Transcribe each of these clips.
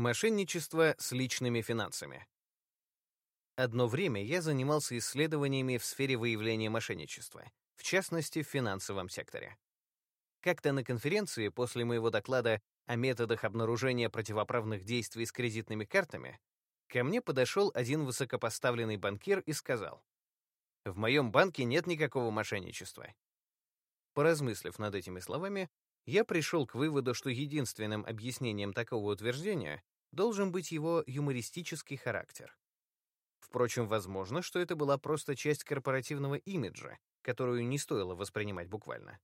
Мошенничество с личными финансами. Одно время я занимался исследованиями в сфере выявления мошенничества, в частности, в финансовом секторе. Как-то на конференции после моего доклада о методах обнаружения противоправных действий с кредитными картами ко мне подошел один высокопоставленный банкир и сказал, «В моем банке нет никакого мошенничества». Поразмыслив над этими словами, я пришел к выводу, что единственным объяснением такого утверждения должен быть его юмористический характер. Впрочем, возможно, что это была просто часть корпоративного имиджа, которую не стоило воспринимать буквально.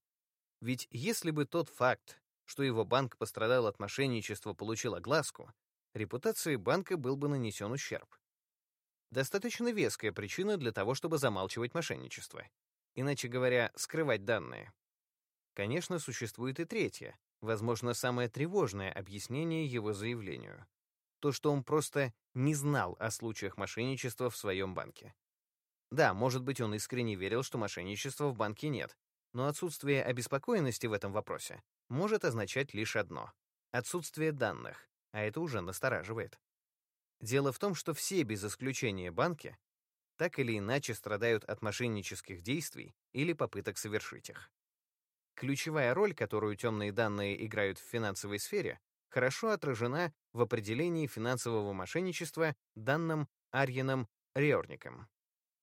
Ведь если бы тот факт, что его банк пострадал от мошенничества, получил огласку, репутации банка был бы нанесен ущерб. Достаточно веская причина для того, чтобы замалчивать мошенничество. Иначе говоря, скрывать данные. Конечно, существует и третье, возможно, самое тревожное объяснение его заявлению то, что он просто не знал о случаях мошенничества в своем банке. Да, может быть, он искренне верил, что мошенничества в банке нет, но отсутствие обеспокоенности в этом вопросе может означать лишь одно — отсутствие данных, а это уже настораживает. Дело в том, что все без исключения банки так или иначе страдают от мошеннических действий или попыток совершить их. Ключевая роль, которую темные данные играют в финансовой сфере, хорошо отражена в определении финансового мошенничества данным Арьеном Риорником.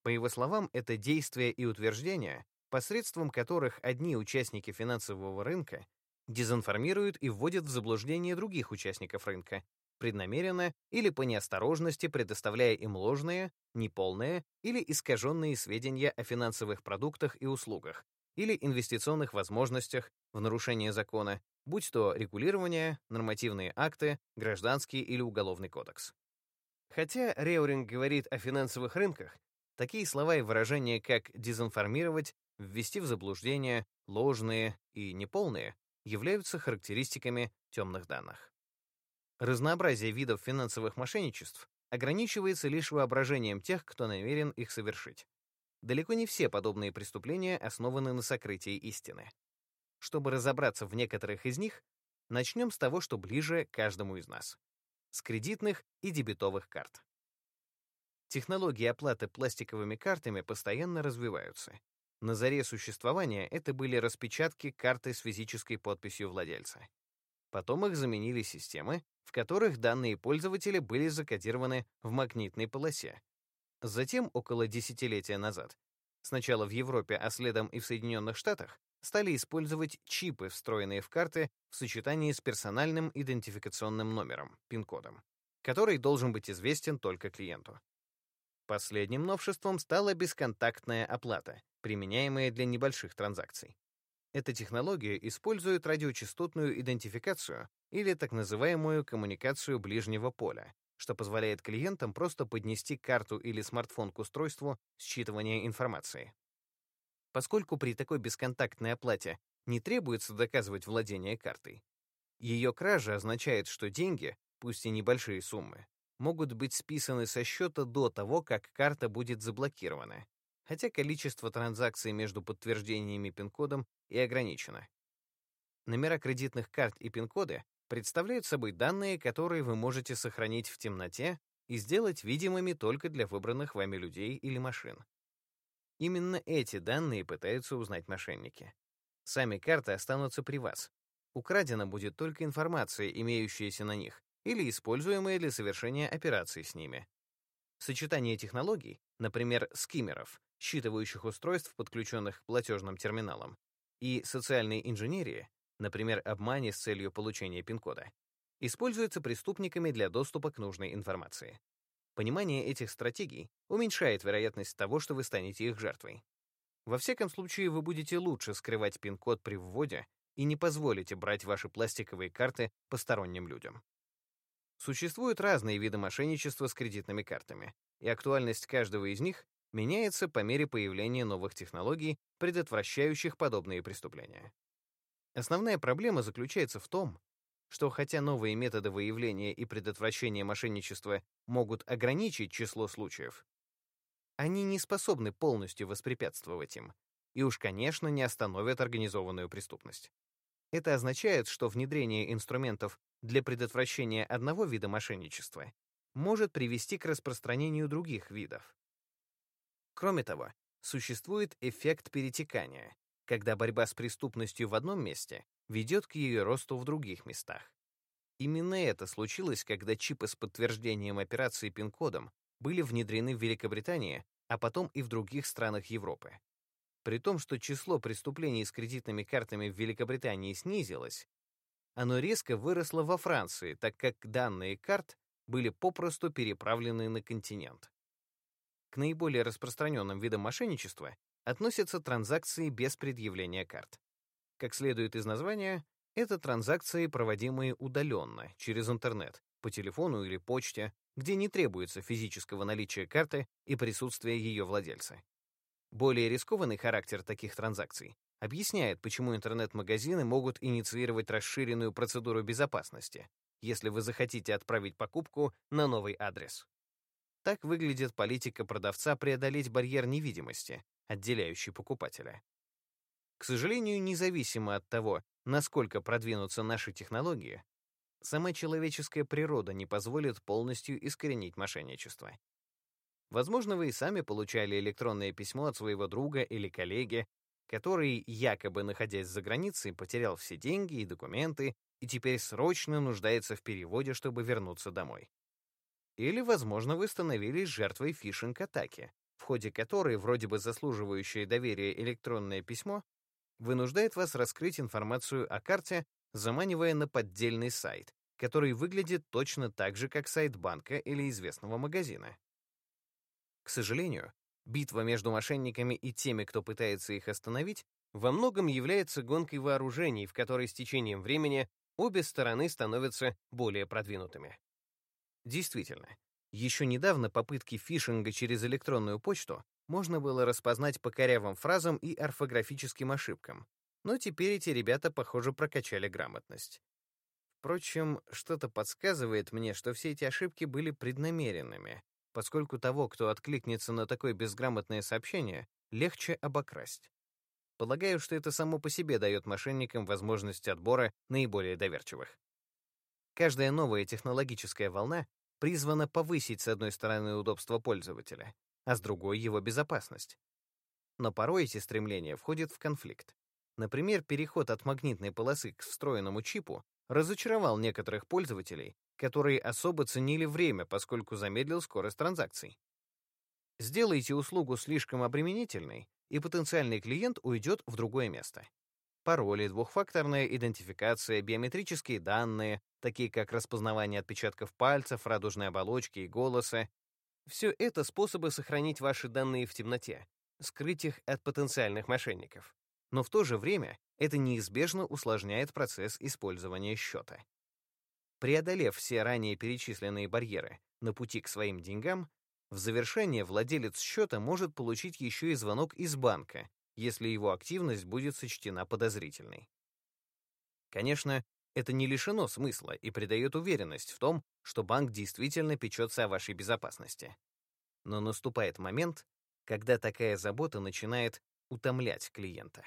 По его словам, это действия и утверждения, посредством которых одни участники финансового рынка дезинформируют и вводят в заблуждение других участников рынка, преднамеренно или по неосторожности предоставляя им ложные, неполные или искаженные сведения о финансовых продуктах и услугах или инвестиционных возможностях в нарушение закона, будь то регулирование, нормативные акты, гражданский или уголовный кодекс. Хотя Реуринг говорит о финансовых рынках, такие слова и выражения, как дезинформировать, ввести в заблуждение, ложные и неполные, являются характеристиками темных данных. Разнообразие видов финансовых мошенничеств ограничивается лишь воображением тех, кто намерен их совершить. Далеко не все подобные преступления основаны на сокрытии истины. Чтобы разобраться в некоторых из них, начнем с того, что ближе каждому из нас — с кредитных и дебетовых карт. Технологии оплаты пластиковыми картами постоянно развиваются. На заре существования это были распечатки карты с физической подписью владельца. Потом их заменили системы, в которых данные пользователя были закодированы в магнитной полосе. Затем, около десятилетия назад, сначала в Европе, а следом и в Соединенных Штатах, стали использовать чипы, встроенные в карты, в сочетании с персональным идентификационным номером, пин-кодом, который должен быть известен только клиенту. Последним новшеством стала бесконтактная оплата, применяемая для небольших транзакций. Эта технология использует радиочастотную идентификацию или так называемую коммуникацию ближнего поля, что позволяет клиентам просто поднести карту или смартфон к устройству считывания информации. Поскольку при такой бесконтактной оплате не требуется доказывать владение картой, ее кража означает, что деньги, пусть и небольшие суммы, могут быть списаны со счета до того, как карта будет заблокирована, хотя количество транзакций между подтверждениями пин-кодом и ограничено. Номера кредитных карт и пин-коды представляют собой данные, которые вы можете сохранить в темноте и сделать видимыми только для выбранных вами людей или машин. Именно эти данные пытаются узнать мошенники. Сами карты останутся при вас. Украдена будет только информация, имеющаяся на них, или используемая для совершения операций с ними. Сочетание технологий, например, скиммеров, считывающих устройств, подключенных к платежным терминалам, и социальной инженерии, например, обмане с целью получения пин-кода, используется преступниками для доступа к нужной информации. Понимание этих стратегий уменьшает вероятность того, что вы станете их жертвой. Во всяком случае, вы будете лучше скрывать пин-код при вводе и не позволите брать ваши пластиковые карты посторонним людям. Существуют разные виды мошенничества с кредитными картами, и актуальность каждого из них меняется по мере появления новых технологий, предотвращающих подобные преступления. Основная проблема заключается в том, что хотя новые методы выявления и предотвращения мошенничества могут ограничить число случаев, они не способны полностью воспрепятствовать им, и уж, конечно, не остановят организованную преступность. Это означает, что внедрение инструментов для предотвращения одного вида мошенничества может привести к распространению других видов. Кроме того, существует эффект перетекания, когда борьба с преступностью в одном месте ведет к ее росту в других местах. Именно это случилось, когда чипы с подтверждением операции пин-кодом были внедрены в Великобритании, а потом и в других странах Европы. При том, что число преступлений с кредитными картами в Великобритании снизилось, оно резко выросло во Франции, так как данные карт были попросту переправлены на континент. К наиболее распространенным видам мошенничества относятся транзакции без предъявления карт. Как следует из названия, это транзакции, проводимые удаленно, через интернет, по телефону или почте, где не требуется физического наличия карты и присутствия ее владельца. Более рискованный характер таких транзакций объясняет, почему интернет-магазины могут инициировать расширенную процедуру безопасности, если вы захотите отправить покупку на новый адрес. Так выглядит политика продавца преодолеть барьер невидимости, отделяющий покупателя. К сожалению, независимо от того, насколько продвинутся наши технологии, сама человеческая природа не позволит полностью искоренить мошенничество. Возможно, вы и сами получали электронное письмо от своего друга или коллеги, который, якобы находясь за границей, потерял все деньги и документы и теперь срочно нуждается в переводе, чтобы вернуться домой. Или, возможно, вы становились жертвой фишинг-атаки, в ходе которой вроде бы заслуживающее доверия электронное письмо вынуждает вас раскрыть информацию о карте, заманивая на поддельный сайт, который выглядит точно так же, как сайт банка или известного магазина. К сожалению, битва между мошенниками и теми, кто пытается их остановить, во многом является гонкой вооружений, в которой с течением времени обе стороны становятся более продвинутыми. Действительно, еще недавно попытки фишинга через электронную почту можно было распознать по корявым фразам и орфографическим ошибкам, но теперь эти ребята, похоже, прокачали грамотность. Впрочем, что-то подсказывает мне, что все эти ошибки были преднамеренными, поскольку того, кто откликнется на такое безграмотное сообщение, легче обокрасть. Полагаю, что это само по себе дает мошенникам возможность отбора наиболее доверчивых. Каждая новая технологическая волна призвана повысить с одной стороны удобство пользователя, а с другой — его безопасность. Но порой эти стремления входят в конфликт. Например, переход от магнитной полосы к встроенному чипу разочаровал некоторых пользователей, которые особо ценили время, поскольку замедлил скорость транзакций. Сделайте услугу слишком обременительной, и потенциальный клиент уйдет в другое место. Пароли, двухфакторная идентификация, биометрические данные, такие как распознавание отпечатков пальцев, радужной оболочки и голоса, все это способы сохранить ваши данные в темноте, скрыть их от потенциальных мошенников. Но в то же время это неизбежно усложняет процесс использования счета. Преодолев все ранее перечисленные барьеры на пути к своим деньгам, в завершение владелец счета может получить еще и звонок из банка, если его активность будет сочтена подозрительной. Конечно, это не лишено смысла и придает уверенность в том, что банк действительно печется о вашей безопасности. Но наступает момент, когда такая забота начинает утомлять клиента.